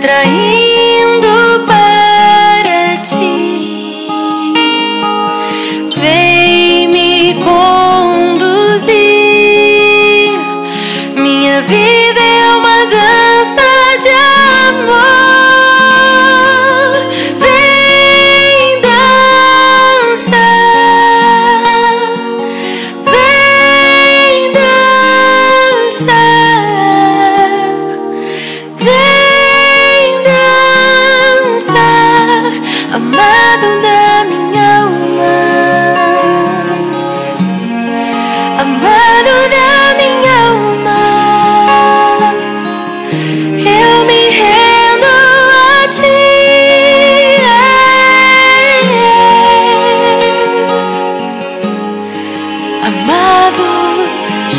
atraindo para ti. Vem me conduzir, minha vida.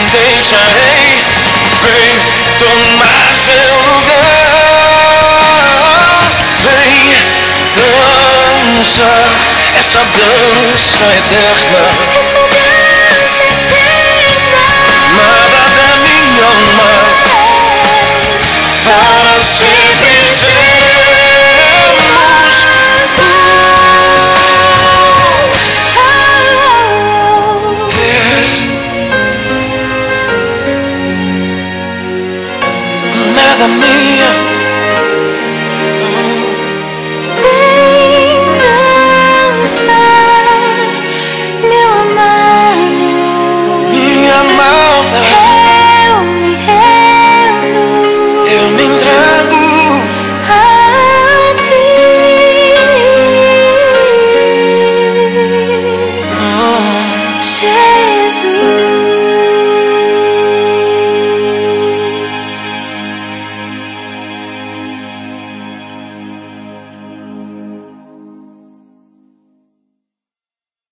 nem deixarei. Vem tomar seu lugar. Vem dança, essa dança eterna.